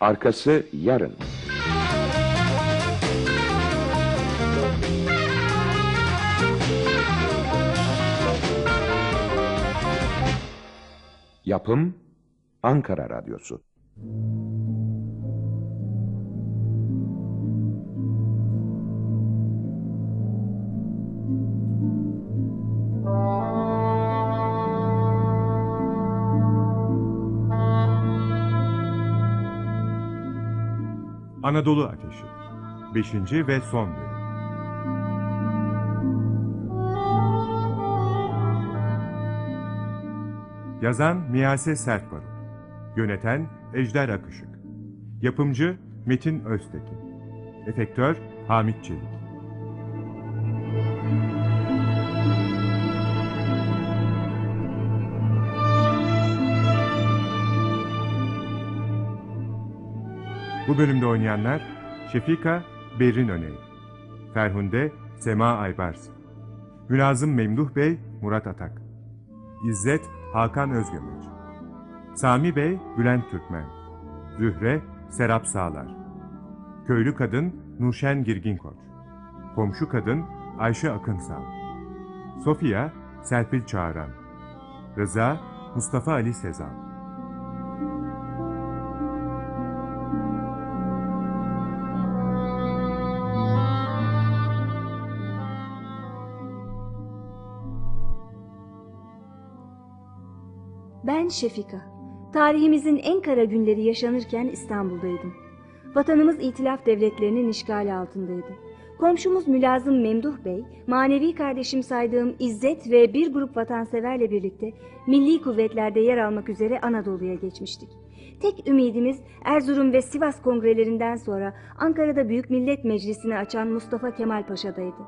Arkası yarın. Yapım Ankara Radyosu. Anadolu Ateşi. 5. ve son bölüm. Yazan Miyase Sertbarut Yöneten Ejder Akışık. Yapımcı Metin Öztekin. Efektör Hamit Çelik Bu bölümde oynayanlar Şefika Berrin Öney, Ferhunde Sema Aybars, Mülazım Memduh Bey Murat Atak, İzzet Hakan Özgömeç, Sami Bey Bülent Türkmen, Zühre Serap Sağlar, Köylü Kadın Nurşen Girginkoç, Komşu Kadın Ayşe Akınsal, Sofia Serpil Çağıran, Rıza Mustafa Ali Sezan. Şefika. Tarihimizin en kara günleri yaşanırken İstanbul'daydım. Vatanımız itilaf devletlerinin işgali altındaydı. Komşumuz Mülazım Memduh Bey, manevi kardeşim saydığım İzzet ve bir grup vatanseverle birlikte milli kuvvetlerde yer almak üzere Anadolu'ya geçmiştik. Tek ümidimiz Erzurum ve Sivas kongrelerinden sonra Ankara'da Büyük Millet Meclisi'ni açan Mustafa Kemal Paşa'daydı.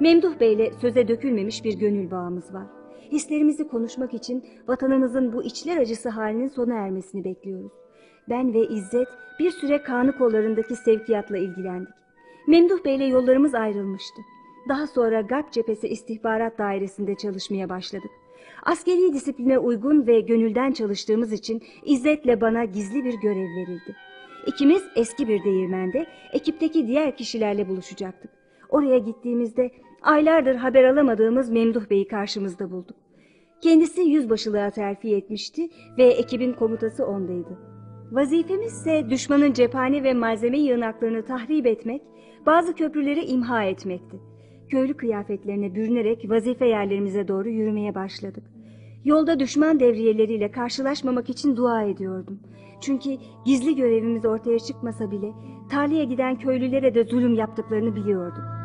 Memduh Bey'le söze dökülmemiş bir gönül bağımız var. Hislerimizi konuşmak için vatanımızın bu içler acısı halinin sona ermesini bekliyoruz. Ben ve İzzet bir süre Kanı kollarındaki sevkiyatla ilgilendik. Memduh Bey'le yollarımız ayrılmıştı. Daha sonra Garp Cephesi İstihbarat Dairesi'nde çalışmaya başladık. Askeri disipline uygun ve gönülden çalıştığımız için İzzet'le bana gizli bir görev verildi. İkimiz eski bir değirmende ekipteki diğer kişilerle buluşacaktık. Oraya gittiğimizde aylardır haber alamadığımız Memduh Bey'i karşımızda bulduk. Kendisi yüzbaşılığa terfi etmişti ve ekibin komutası ondaydı. Vazifemiz ise düşmanın cephane ve malzeme yığınaklarını tahrip etmek, bazı köprüleri imha etmekti. Köylü kıyafetlerine bürünerek vazife yerlerimize doğru yürümeye başladık. Yolda düşman devriyeleriyle karşılaşmamak için dua ediyordum. Çünkü gizli görevimiz ortaya çıkmasa bile tarlaya giden köylülere de zulüm yaptıklarını biliyorduk.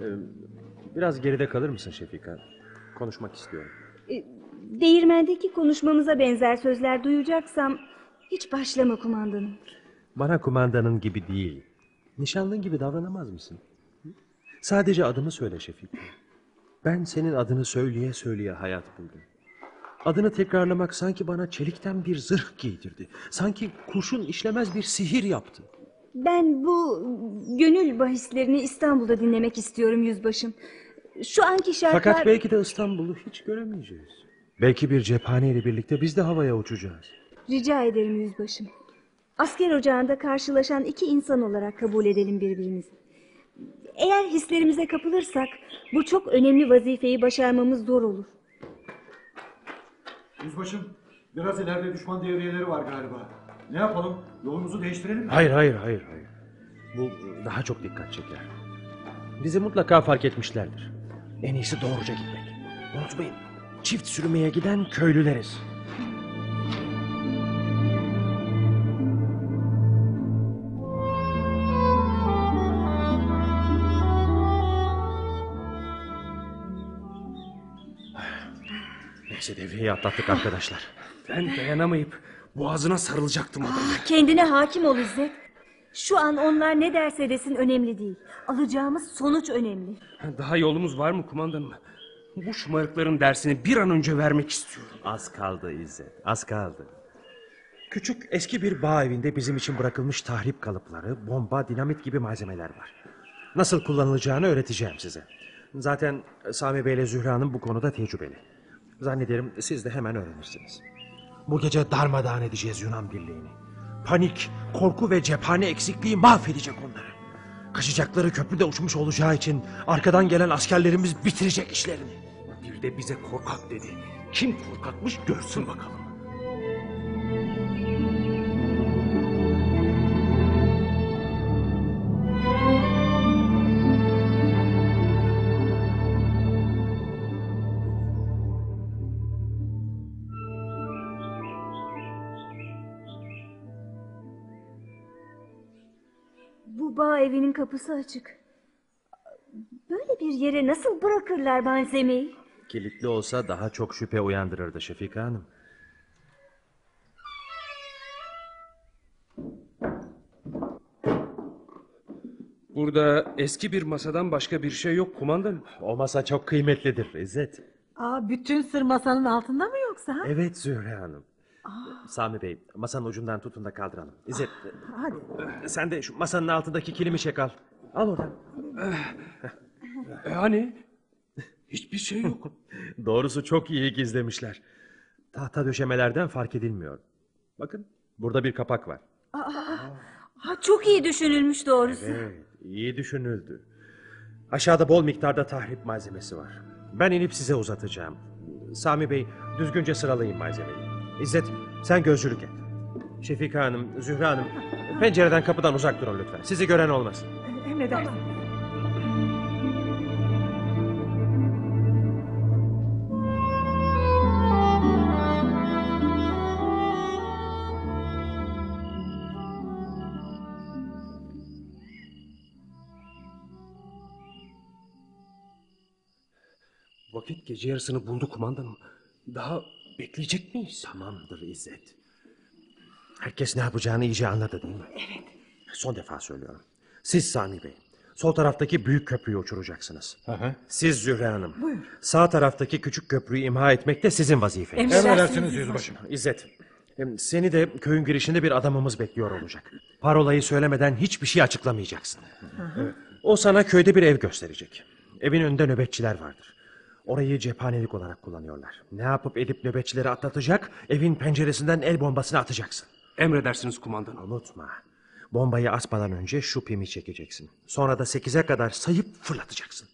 Ee, Biraz geride kalır mısın Şefika? Konuşmak istiyorum. E, Değirmendeki konuşmamıza benzer sözler duyacaksam hiç başlama kumandanım. Bana kumandanın gibi değil. Nişanlın gibi davranamaz mısın? Sadece adımı söyle Şefika. Ben senin adını söyleye söyleye hayat buldum. Adını tekrarlamak sanki bana çelikten bir zırh giydirdi. Sanki kurşun işlemez bir sihir yaptı. Ben bu gönül bahislerini İstanbul'da dinlemek istiyorum yüzbaşım. Şu anki şartlar... Fakat belki de İstanbul'u hiç göremeyeceğiz. Belki bir cephaneyle birlikte biz de havaya uçacağız. Rica ederim yüzbaşım. Asker ocağında karşılaşan iki insan olarak kabul edelim birbirimizi. Eğer hislerimize kapılırsak bu çok önemli vazifeyi başarmamız zor olur. Yüzbaşım, biraz ileride düşman devriyeleri var galiba. Ne yapalım? Yolumuzu değiştirelim mi? Hayır hayır hayır hayır. Bu daha çok dikkat çeker. Bizi mutlaka fark etmişlerdir. En iyisi doğruca gitmek. Unutmayın çift sürmeye giden köylüleriz. Neyse devriyeyi atlattık arkadaşlar. Ben dayanamayıp boğazına sarılacaktım adamın. Kendine hakim ol İzzet. Şu an onlar ne derse desin önemli değil. Alacağımız sonuç önemli. Daha yolumuz var mı kumandanım? Bu şımarıkların dersini bir an önce vermek istiyorum. Az kaldı İzzet az kaldı. Küçük eski bir bağ evinde bizim için bırakılmış tahrip kalıpları, bomba, dinamit gibi malzemeler var. Nasıl kullanılacağını öğreteceğim size. Zaten Sami Bey ile Zühre Hanım bu konuda tecrübeli. Zannederim siz de hemen öğrenirsiniz. Bu gece darmadağın edeceğiz Yunan birliğini. Panik, korku ve cephane eksikliği mahvedecek onları. Kaçacakları köprüde uçmuş olacağı için arkadan gelen askerlerimiz bitirecek işlerini. Bir de bize korkak dedi. Kim korkakmış görsün bakalım. Kapısı açık. Böyle bir yere nasıl bırakırlar malzemeyi? Kilitli olsa daha çok şüphe uyandırırdı Şefika Hanım. Burada eski bir masadan başka bir şey yok kumandanım. O masa çok kıymetlidir İzzet. Aa, bütün sır masanın altında mı yoksa? ha? Evet Zühre Hanım. Sami Bey masanın ucundan tutun da kaldıralım. İzzet Hadi. sen de şu masanın altındaki kilimi çek al. Al oradan. E hani? Hiçbir şey yok. Doğrusu çok iyi gizlemişler. Tahta döşemelerden fark edilmiyor. Bakın burada bir kapak var. Ha, çok iyi düşünülmüş doğrusu. Evet iyi düşünüldü. Aşağıda bol miktarda tahrip malzemesi var. Ben inip size uzatacağım. Sami Bey düzgünce sıralayın malzemeyi. İzzet sen gözcülük et. Şefika Hanım, Zühre Hanım pencereden kapıdan uzak durun lütfen. Sizi gören olmasın. Emredersin. Vakit gece yarısını buldu kumandanım. Daha bekleyecek miyiz? Tamamdır İzzet. Herkes ne yapacağını iyice anladı değil mi? Evet. Son defa söylüyorum. Siz Sami Bey, sol taraftaki büyük köprüyü uçuracaksınız. Siz Zühre Hanım, sağ taraftaki küçük köprüyü imha etmek de sizin vazifeniz. Emredersiniz yüzbaşım. İzzet, seni de köyün girişinde bir adamımız bekliyor olacak. Parolayı söylemeden hiçbir şey açıklamayacaksın. O sana köyde bir ev gösterecek. Evin önünde nöbetçiler vardır. Orayı cephanelik olarak kullanıyorlar. Ne yapıp edip nöbetçileri atlatacak, evin penceresinden el bombasını atacaksın. Emredersiniz kumandanım. Unutma. Bombayı atmadan önce şu pimi çekeceksin. Sonra da sekize kadar sayıp fırlatacaksın.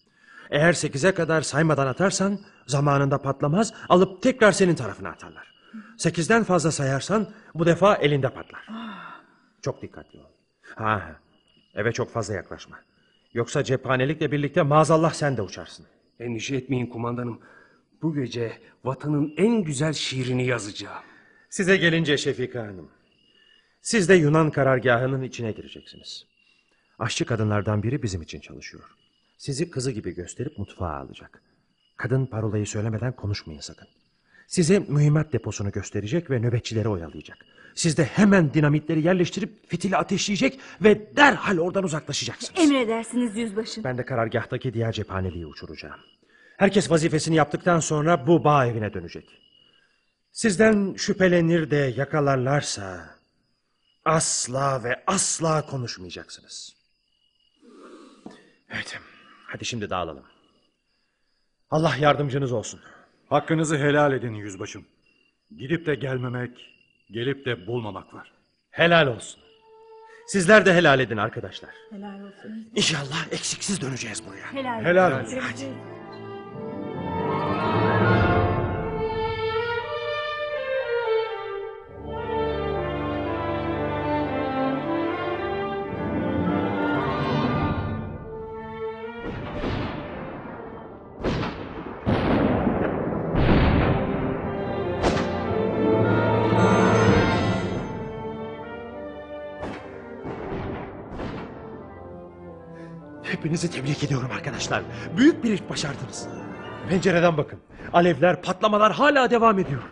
Eğer sekize kadar saymadan atarsan zamanında patlamaz alıp tekrar senin tarafına atarlar. Sekizden fazla sayarsan bu defa elinde patlar. Çok dikkatli ol. Ha, eve çok fazla yaklaşma. Yoksa cephanelikle birlikte maazallah sen de uçarsın. Endişe etmeyin kumandanım. Bu gece vatanın en güzel şiirini yazacağım. Size gelince Şefika Hanım. Siz de Yunan karargahının içine gireceksiniz. Aşçı kadınlardan biri bizim için çalışıyor. Sizi kızı gibi gösterip mutfağa alacak. Kadın parolayı söylemeden konuşmayın sakın. Size mühimmat deposunu gösterecek ve nöbetçileri oyalayacak. Siz de hemen dinamitleri yerleştirip fitili ateşleyecek ve derhal oradan uzaklaşacaksınız. Emredersiniz yüzbaşım. Ben de karargahtaki diğer cephaneliği uçuracağım. Herkes vazifesini yaptıktan sonra bu bağ evine dönecek. Sizden şüphelenir de yakalarlarsa asla ve asla konuşmayacaksınız. Evet. Hadi şimdi dağılalım. Allah yardımcınız olsun. Hakkınızı helal edin yüzbaşım. Gidip de gelmemek, gelip de bulmamak var. Helal olsun. Sizler de helal edin arkadaşlar. Helal olsun. İnşallah eksiksiz döneceğiz buraya. Helal. Helal olsun. Hepinizi tebrik ediyorum arkadaşlar. Büyük bir iş başardınız. Pencereden bakın. Alevler, patlamalar hala devam ediyor.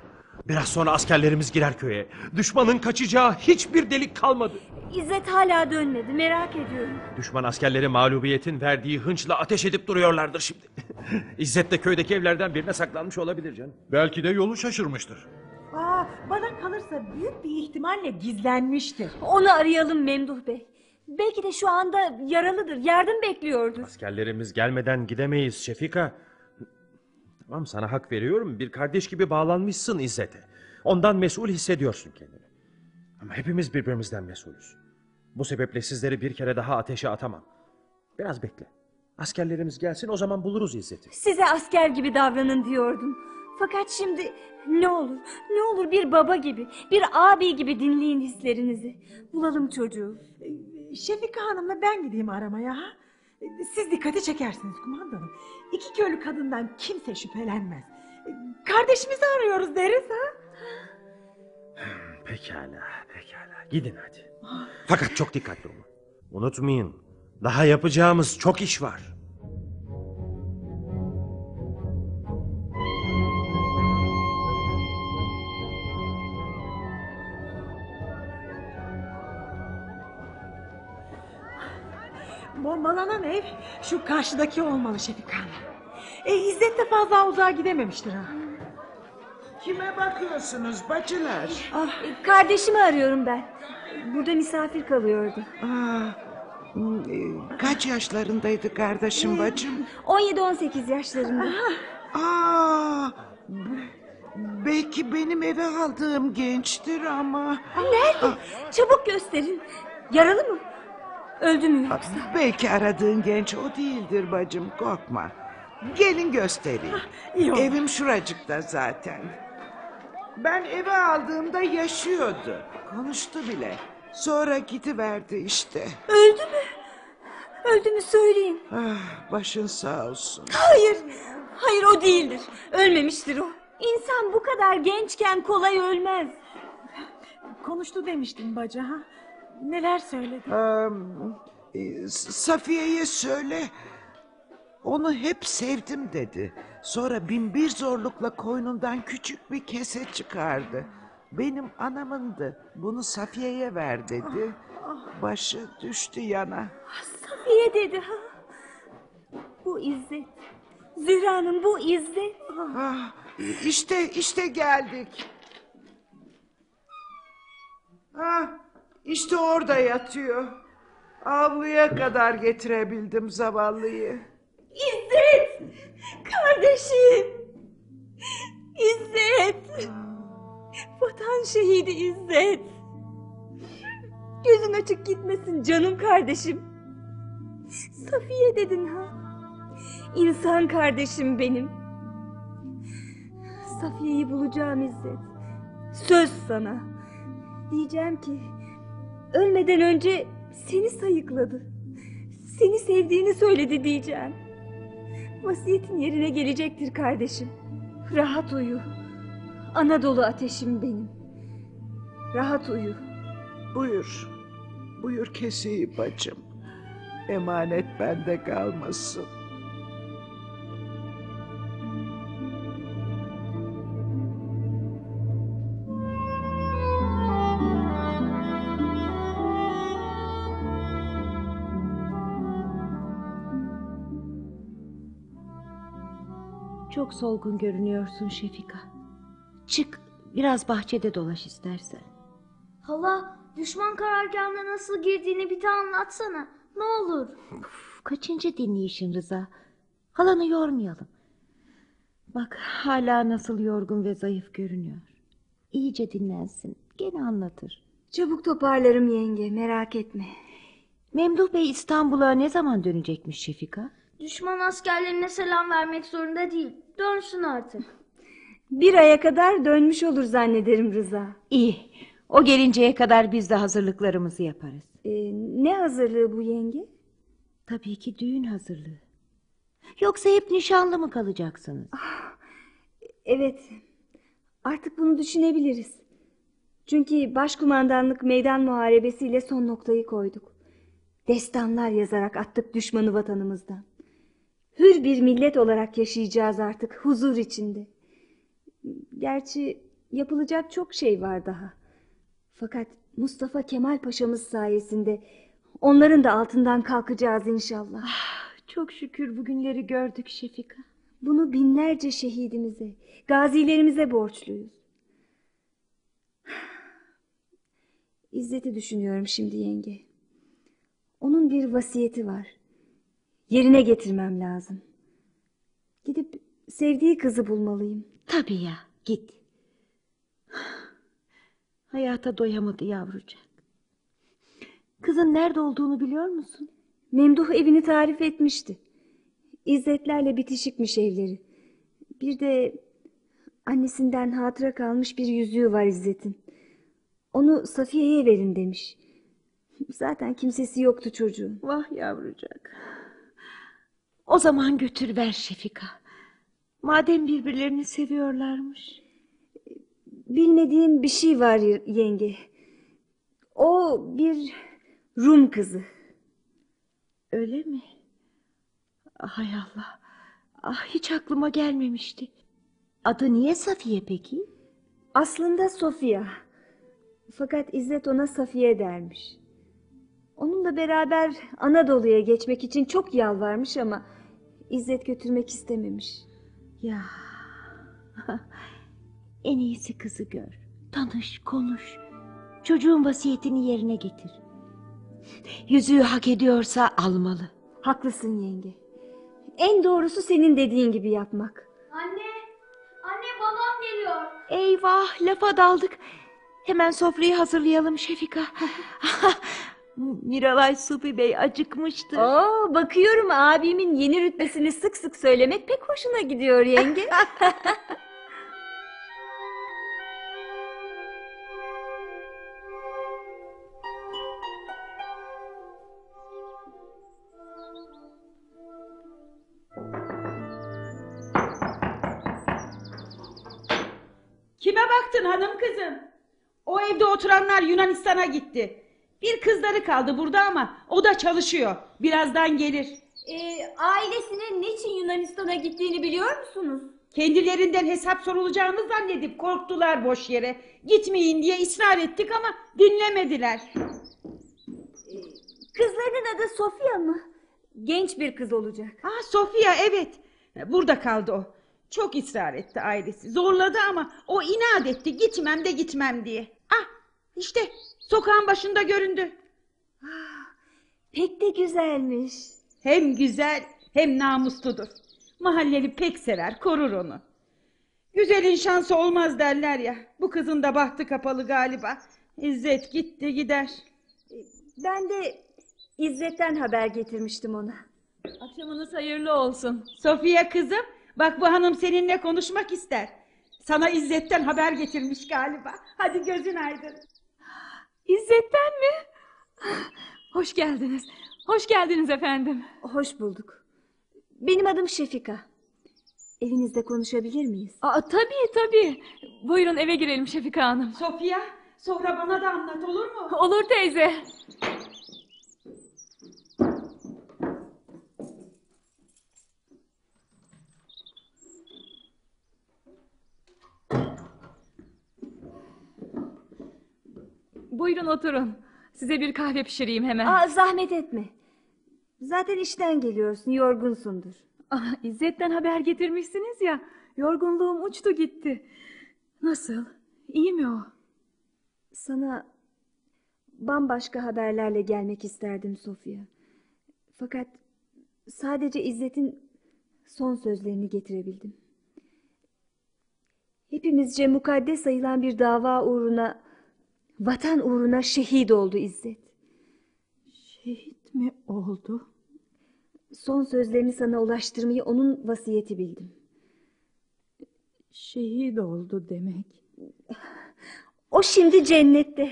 Biraz sonra askerlerimiz girer köye. Düşmanın kaçacağı hiçbir delik kalmadı. İzzet hala dönmedi merak ediyorum. Düşman askerleri mağlubiyetin verdiği hınçla ateş edip duruyorlardır şimdi. İzzet de köydeki evlerden birine saklanmış olabilir canım. Belki de yolu şaşırmıştır. Aa, bana kalırsa büyük bir ihtimalle gizlenmiştir. Onu arayalım Memduh Bey. Belki de şu anda yaralıdır. Yardım bekliyordur. Askerlerimiz gelmeden gidemeyiz Şefika. Tamam sana hak veriyorum. Bir kardeş gibi bağlanmışsın İzzet'e. Ondan mesul hissediyorsun kendini. Ama hepimiz birbirimizden mesulüz. Bu sebeple sizleri bir kere daha ateşe atamam. Biraz bekle. Askerlerimiz gelsin o zaman buluruz İzzet'i. Size asker gibi davranın diyordum. Fakat şimdi ne olur, ne olur bir baba gibi, bir abi gibi dinleyin hislerinizi. Bulalım çocuğu. Şefika Hanım'la ben gideyim aramaya. Ha? Siz dikkati çekersiniz kumandanım. İki köylü kadından kimse şüphelenmez. Kardeşimizi arıyoruz deriz ha. Pekala, pekala. Gidin hadi. Fakat çok dikkatli olun. Unutmayın, daha yapacağımız çok iş var. Bombalanan ev şu karşıdaki olmalı Şefika Hanım. E, İzzet de fazla uzağa gidememiştir ha. Kime bakıyorsunuz bacılar? Ah, e, kardeşimi arıyorum ben. Burada misafir kalıyordu. Aa, hmm, e, kaç yaşlarındaydı kardeşim bacım? 17-18 yaşlarında. Aa, b- belki benim eve aldığım gençtir ama... Nerede? Çabuk gösterin. Yaralı mı? Öldü mü yoksa? Belki aradığın genç o değildir bacım korkma. Gelin göstereyim. iyi oldu. Evim şuracıkta zaten. Ben eve aldığımda yaşıyordu. Konuştu bile. Sonra gidiverdi işte. Öldü mü? Öldü mü söyleyin. Ah, başın sağ olsun. Hayır. Hayır o değildir. Ölmemiştir o. İnsan bu kadar gençken kolay ölmez. Konuştu demiştin bacı ha. Neler söyledi? Ee, Safiye'ye söyle. Onu hep sevdim dedi. Sonra bin bir zorlukla koynundan küçük bir kese çıkardı. Benim anamındı. Bunu Safiye'ye ver dedi. Başı düştü yana. Safiye dedi ha. Bu İzzet. Zühra'nın bu İzzet. Ah, işte işte geldik. Ah, işte orada yatıyor. Avluya kadar getirebildim zavallıyı. İzzet! Kardeşim! İzzet! Vatan şehidi İzzet! Gözün açık gitmesin canım kardeşim. Safiye dedin ha. İnsan kardeşim benim. Safiye'yi bulacağım İzzet. Söz sana. Diyeceğim ki ölmeden önce seni sayıkladı. Seni sevdiğini söyledi diyeceğim. Vasiyetin yerine gelecektir kardeşim. Rahat uyu. Anadolu ateşim benim. Rahat uyu. Buyur. Buyur keseyi bacım. Emanet bende kalmasın. Çok solgun görünüyorsun Şefika. Çık biraz bahçede dolaş istersen. Hala düşman karargahına nasıl girdiğini bir de anlatsana. Ne olur. Uf, kaçıncı dinleyişin Rıza? Halanı yormayalım. Bak hala nasıl yorgun ve zayıf görünüyor. İyice dinlensin. Gene anlatır. Çabuk toparlarım yenge merak etme. Memduh Bey İstanbul'a ne zaman dönecekmiş Şefika? Düşman askerlerine selam vermek zorunda değil. Dönsün artık. Bir aya kadar dönmüş olur zannederim Rıza. İyi. O gelinceye kadar biz de hazırlıklarımızı yaparız. Ee, ne hazırlığı bu yenge? Tabii ki düğün hazırlığı. Yoksa hep nişanlı mı kalacaksınız? Evet. Artık bunu düşünebiliriz. Çünkü başkumandanlık meydan muharebesiyle son noktayı koyduk. Destanlar yazarak attık düşmanı vatanımızdan. Hür bir millet olarak yaşayacağız artık huzur içinde. Gerçi yapılacak çok şey var daha. Fakat Mustafa Kemal Paşa'mız sayesinde onların da altından kalkacağız inşallah. Çok şükür bugünleri gördük Şefika. Bunu binlerce şehidimize, gazilerimize borçluyuz. İzzet'i düşünüyorum şimdi yenge. Onun bir vasiyeti var. Yerine getirmem lazım. Gidip sevdiği kızı bulmalıyım. Tabii ya git. Hayata doyamadı yavrucak. Kızın nerede olduğunu biliyor musun? Memduh evini tarif etmişti. İzzetlerle bitişikmiş evleri. Bir de annesinden hatıra kalmış bir yüzüğü var İzzet'in. Onu Safiye'ye verin demiş. Zaten kimsesi yoktu çocuğun. Vah yavrucak. O zaman götür ver Şefika. Madem birbirlerini seviyorlarmış. Bilmediğim bir şey var yenge. O bir Rum kızı. Öyle mi? Hay Allah. Ah hiç aklıma gelmemişti. Adı niye Safiye peki? Aslında Sofia. Fakat İzzet ona Safiye dermiş. Onunla beraber Anadolu'ya geçmek için çok yalvarmış ama İzzet götürmek istememiş. Ya. en iyisi kızı gör. Tanış, konuş. Çocuğun vasiyetini yerine getir. Yüzüğü hak ediyorsa almalı. Haklısın yenge. En doğrusu senin dediğin gibi yapmak. Anne, anne babam geliyor. Eyvah lafa daldık. Hemen sofrayı hazırlayalım Şefika. Miralay Supi Bey acıkmıştır. Oo, bakıyorum abimin yeni rütbesini sık sık söylemek pek hoşuna gidiyor yenge. Kime baktın hanım kızım? O evde oturanlar Yunanistan'a gitti. Bir kızları kaldı burada ama o da çalışıyor. Birazdan gelir. Ee, ailesinin niçin Yunanistan'a gittiğini biliyor musunuz? Kendilerinden hesap sorulacağını zannedip korktular boş yere. Gitmeyin diye ısrar ettik ama dinlemediler. Kızlarının adı Sofia mı? Genç bir kız olacak. Ah Sofia evet. Burada kaldı o. Çok ısrar etti ailesi. Zorladı ama o inat etti gitmem de gitmem diye. Ah işte sokağın başında göründü. Pek de güzelmiş. Hem güzel hem namusludur. Mahalleli pek sever korur onu. Güzelin şansı olmaz derler ya. Bu kızın da bahtı kapalı galiba. İzzet gitti gider. Ben de İzzet'ten haber getirmiştim ona. Akşamınız hayırlı olsun. Sofia kızım bak bu hanım seninle konuşmak ister. Sana İzzet'ten haber getirmiş galiba. Hadi gözün aydın. İzzet'ten mi? Hoş geldiniz. Hoş geldiniz efendim. Hoş bulduk. Benim adım Şefika. Evinizde konuşabilir miyiz? Aa, tabii tabii. Buyurun eve girelim Şefika Hanım. Sofia sonra bana da anlat olur mu? Olur teyze. Buyurun oturun. Size bir kahve pişireyim hemen. Aa, zahmet etme. Zaten işten geliyorsun, yorgunsundur. Ah, İzzet'ten haber getirmişsiniz ya. Yorgunluğum uçtu gitti. Nasıl? İyi mi o? Sana bambaşka haberlerle gelmek isterdim Sofya. Fakat sadece İzzet'in son sözlerini getirebildim. Hepimizce mukaddes sayılan bir dava uğruna, vatan uğruna şehit oldu İzzet. Şehit mi oldu? Son sözlerini sana ulaştırmayı onun vasiyeti bildim. Şehit oldu demek. O şimdi cennette.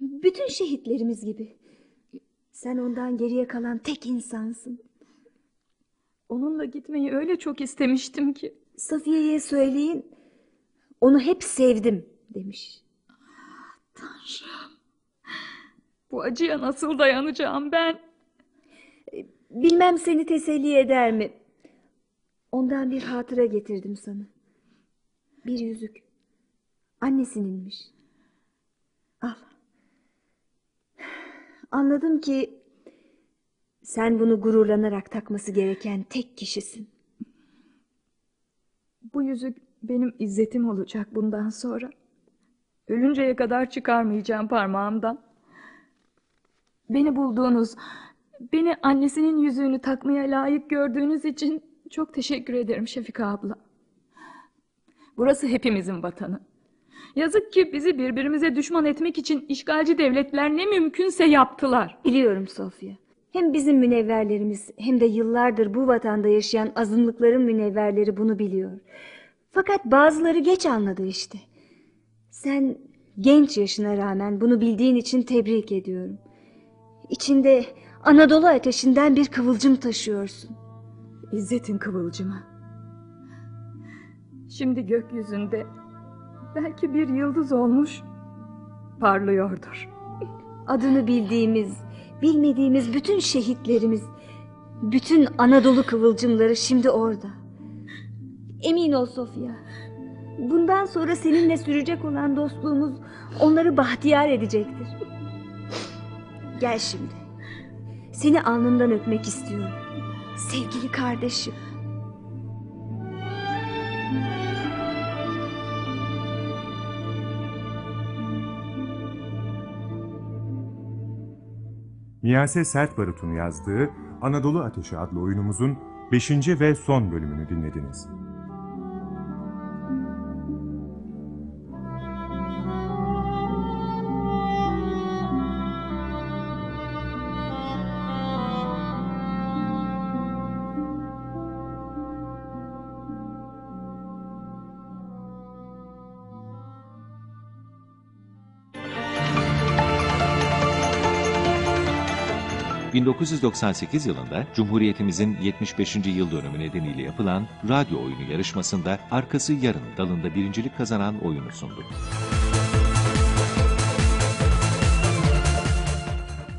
Bütün şehitlerimiz gibi. Sen ondan geriye kalan tek insansın. Onunla gitmeyi öyle çok istemiştim ki. Safiye'ye söyleyin, onu hep sevdim demiş. Tanrım. Bu acıya nasıl dayanacağım ben? Bilmem seni teselli eder mi? Ondan bir hatıra getirdim sana. Bir yüzük. Annesininmiş. Al. Anladım ki sen bunu gururlanarak takması gereken tek kişisin. Bu yüzük benim izzetim olacak bundan sonra. Ölünceye kadar çıkarmayacağım parmağımdan. Beni bulduğunuz, beni annesinin yüzüğünü takmaya layık gördüğünüz için çok teşekkür ederim Şefika abla. Burası hepimizin vatanı. Yazık ki bizi birbirimize düşman etmek için işgalci devletler ne mümkünse yaptılar. Biliyorum Sofya. Hem bizim münevverlerimiz hem de yıllardır bu vatanda yaşayan azınlıkların münevverleri bunu biliyor. Fakat bazıları geç anladı işte. Sen genç yaşına rağmen bunu bildiğin için tebrik ediyorum. İçinde Anadolu ateşinden bir kıvılcım taşıyorsun. İzzet'in kıvılcımı. Şimdi gökyüzünde belki bir yıldız olmuş parlıyordur. Adını bildiğimiz, bilmediğimiz bütün şehitlerimiz, bütün Anadolu kıvılcımları şimdi orada. Emin ol Sofya. Bundan sonra seninle sürecek olan dostluğumuz onları bahtiyar edecektir. Gel şimdi. Seni alnından öpmek istiyorum. Sevgili kardeşim. Miyase Sert Barut'un yazdığı Anadolu Ateşi adlı oyunumuzun 5. ve son bölümünü dinlediniz. ...1998 yılında Cumhuriyetimizin 75. yıl dönümü nedeniyle yapılan radyo oyunu yarışmasında Arkası Yarın dalında birincilik kazanan oyunu sunduk.